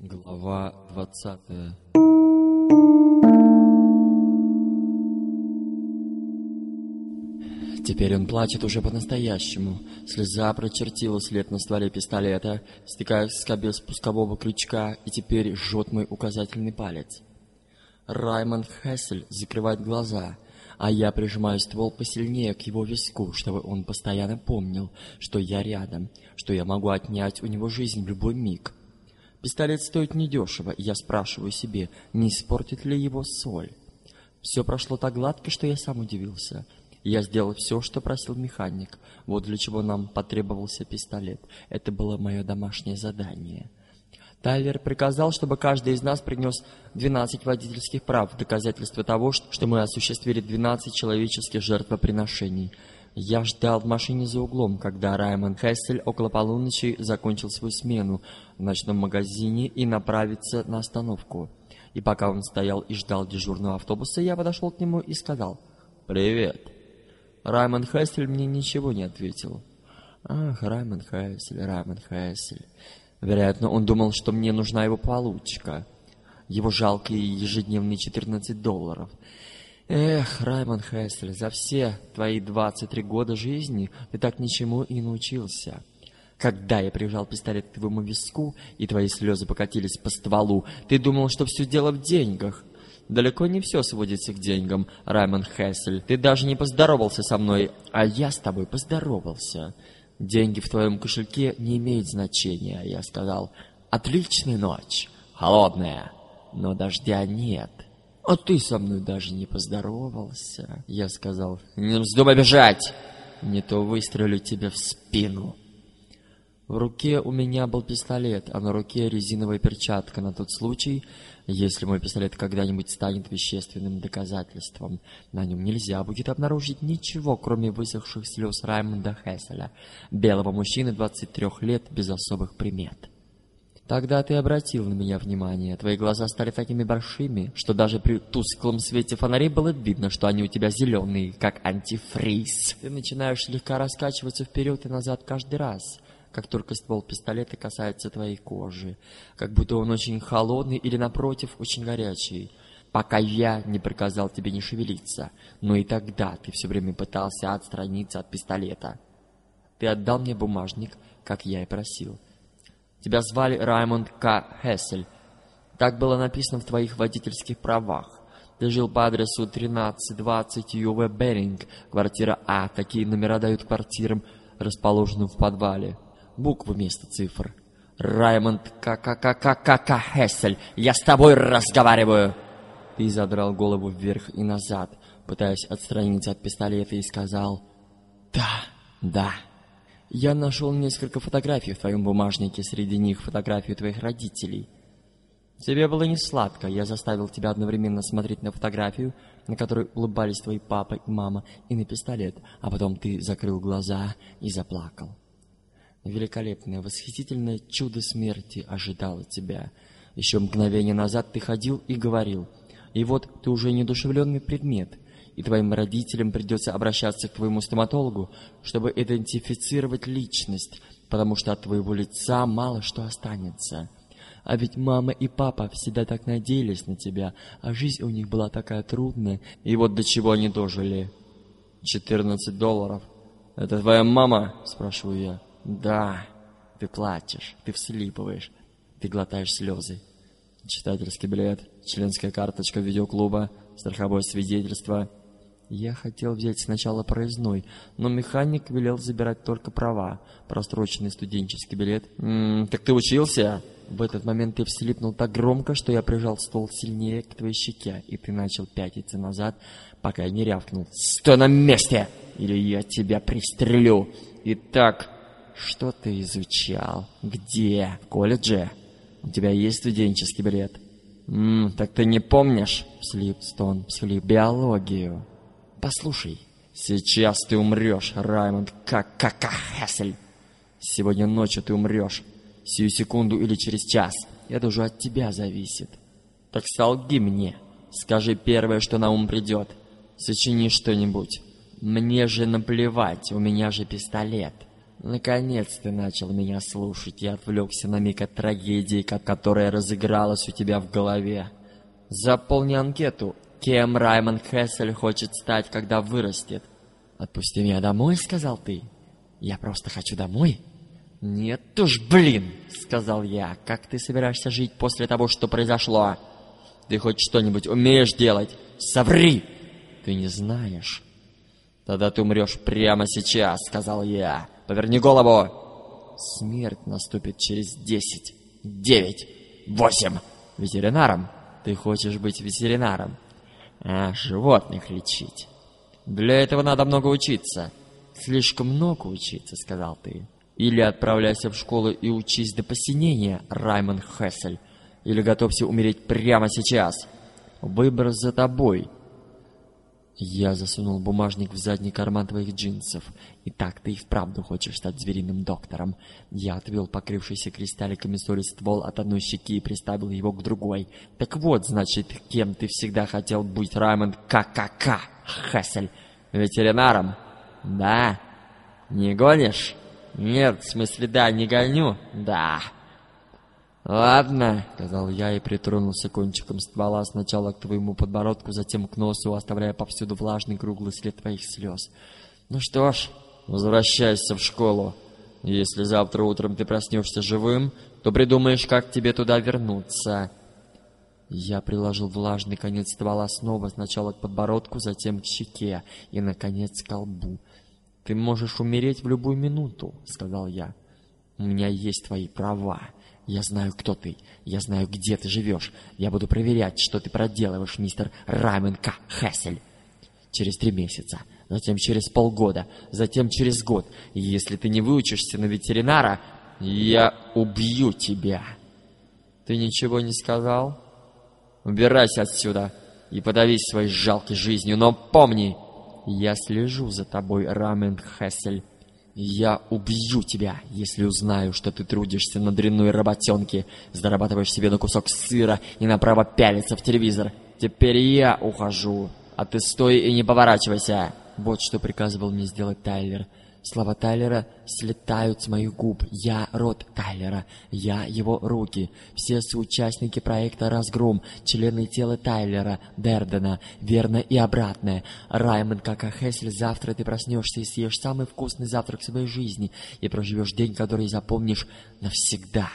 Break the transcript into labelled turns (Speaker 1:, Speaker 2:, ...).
Speaker 1: Глава двадцатая Теперь он плачет уже по-настоящему. Слеза прочертила след на стволе пистолета, стекая с скобе спускового крючка, и теперь жжет мой указательный палец. Раймонд Хессель закрывает глаза, а я прижимаю ствол посильнее к его виску, чтобы он постоянно помнил, что я рядом, что я могу отнять у него жизнь в любой миг. Пистолет стоит недешево, и я спрашиваю себе, не испортит ли его соль. Все прошло так гладко, что я сам удивился. Я сделал все, что просил механик. Вот для чего нам потребовался пистолет. Это было мое домашнее задание. Тайлер приказал, чтобы каждый из нас принес 12 водительских прав, доказательство того, что мы осуществили 12 человеческих жертвоприношений. Я ждал в машине за углом, когда Раймон Хессель около полуночи закончил свою смену в ночном магазине и направится на остановку. И пока он стоял и ждал дежурного автобуса, я подошел к нему и сказал «Привет». Раймон Хессель мне ничего не ответил. Ах, Раймон Хессель, Раймон Хессель. Вероятно, он думал, что мне нужна его получка. Его жалкие ежедневные 14 долларов. Эх, Раймон Хессель, за все твои 23 года жизни ты так ничему и научился. Когда я прижал пистолет к твоему виску, и твои слезы покатились по стволу, ты думал, что все дело в деньгах. Далеко не все сводится к деньгам, Раймон Хессель. Ты даже не поздоровался со мной, а я с тобой поздоровался. Деньги в твоем кошельке не имеют значения, я сказал. Отличная ночь, холодная, но дождя нет. А ты со мной даже не поздоровался. Я сказал, не вздумай бежать, не то выстрелю тебе в спину. В руке у меня был пистолет, а на руке резиновая перчатка на тот случай, если мой пистолет когда-нибудь станет вещественным доказательством. На нем нельзя будет обнаружить ничего, кроме высохших слез Раймонда Хесселя, белого мужчины 23 лет без особых примет. Тогда ты обратил на меня внимание. Твои глаза стали такими большими, что даже при тусклом свете фонарей было видно, что они у тебя зеленые, как антифриз. Ты начинаешь слегка раскачиваться вперед и назад каждый раз — как только ствол пистолета касается твоей кожи, как будто он очень холодный или, напротив, очень горячий. Пока я не приказал тебе не шевелиться, но и тогда ты все время пытался отстраниться от пистолета. Ты отдал мне бумажник, как я и просил. Тебя звали Раймонд К. Хессель. Так было написано в твоих водительских правах. Ты жил по адресу 1320 Юве Беринг, квартира А. Такие номера дают квартирам, расположенным в подвале буквы вместо цифр. Раймонд Ка-ка-ка-ка-ка Хессель, я с тобой разговариваю!» Ты задрал голову вверх и назад, пытаясь отстраниться от пистолета, и сказал «Да, да». Я нашел несколько фотографий в твоем бумажнике, среди них фотографию твоих родителей. Тебе было не сладко, я заставил тебя одновременно смотреть на фотографию, на которой улыбались твои папа и мама, и на пистолет, а потом ты закрыл глаза и заплакал. Великолепное, восхитительное чудо смерти ожидало тебя. Еще мгновение назад ты ходил и говорил. И вот ты уже недушевленный предмет, и твоим родителям придется обращаться к твоему стоматологу, чтобы идентифицировать личность, потому что от твоего лица мало что останется. А ведь мама и папа всегда так надеялись на тебя, а жизнь у них была такая трудная, и вот до чего они дожили. «Четырнадцать долларов. Это твоя мама?» – спрашиваю я. Да, ты плачешь, ты вслипываешь, ты глотаешь слезы. Читательский билет, членская карточка видеоклуба, страховое свидетельство. Я хотел взять сначала проездной, но механик велел забирать только права, просроченный студенческий билет. «М так ты учился?» В этот момент ты вслипнул так громко, что я прижал ствол сильнее к твоей щеке, и ты начал пятиться назад, пока я не рявкнул. «Стой на месте, или я тебя пристрелю!» Итак, что ты изучал? Где? В колледже? У тебя есть студенческий билет? Ммм, так ты не помнишь? Вслип, стон, вслип. Биологию. Послушай, сейчас ты умрешь, Раймонд как как Хессель. Сегодня ночью ты умрешь. Сию секунду или через час. Это уже от тебя зависит. Так солги мне. Скажи первое, что на ум придет. Сочини что-нибудь. Мне же наплевать, у меня же пистолет. Наконец ты начал меня слушать и отвлекся на миг от трагедии, которая разыгралась у тебя в голове. Заполни анкету. Кем Раймонд Хессель хочет стать, когда вырастет? «Отпусти меня домой», — сказал ты. «Я просто хочу домой». «Нет уж, блин!» — сказал я. «Как ты собираешься жить после того, что произошло? Ты хоть что-нибудь умеешь делать? Соври!» «Ты не знаешь». «Тогда ты умрешь прямо сейчас», — сказал я. «Поверни голову!» «Смерть наступит через десять, девять, восемь. Ветеринаром? Ты хочешь быть ветеринаром? А животных лечить? Для этого надо много учиться». «Слишком много учиться», — сказал ты. Или отправляйся в школу и учись до посинения, Раймонд Хессель. Или готовься умереть прямо сейчас. Выбор за тобой. Я засунул бумажник в задний карман твоих джинсов. И так ты и вправду хочешь стать звериным доктором. Я отвел покрывшийся кристалликами соли ствол от одной щеки и приставил его к другой. Так вот, значит, кем ты всегда хотел быть, Раймонд ККК, Хессель? Ветеринаром? Да? Не гонишь? «Нет, в смысле, да, не гоню?» «Да». «Ладно», — сказал я и притронулся кончиком ствола сначала к твоему подбородку, затем к носу, оставляя повсюду влажный круглый след твоих слез. «Ну что ж, возвращайся в школу. Если завтра утром ты проснешься живым, то придумаешь, как тебе туда вернуться». Я приложил влажный конец ствола снова сначала к подбородку, затем к щеке и, наконец, к колбу. «Ты можешь умереть в любую минуту», — сказал я. «У меня есть твои права. Я знаю, кто ты. Я знаю, где ты живешь. Я буду проверять, что ты проделываешь, мистер Раймен К. Хессель. Через три месяца, затем через полгода, затем через год. Если ты не выучишься на ветеринара, я убью тебя». «Ты ничего не сказал?» «Убирайся отсюда и подавись своей жалкой жизнью, но помни...» Я слежу за тобой, Рамен Хессель. Я убью тебя, если узнаю, что ты трудишься на дрянной работенке, зарабатываешь себе на кусок сыра и направо пялиться в телевизор. Теперь я ухожу, а ты стой и не поворачивайся. Вот что приказывал мне сделать Тайлер. Слова Тайлера слетают с моих губ. Я род Тайлера. Я его руки. Все соучастники проекта «Разгром», члены тела Тайлера, Дердена, верно и обратное. Раймонд, как Хесель, завтра ты проснешься и съешь самый вкусный завтрак в своей жизни и проживешь день, который запомнишь навсегда.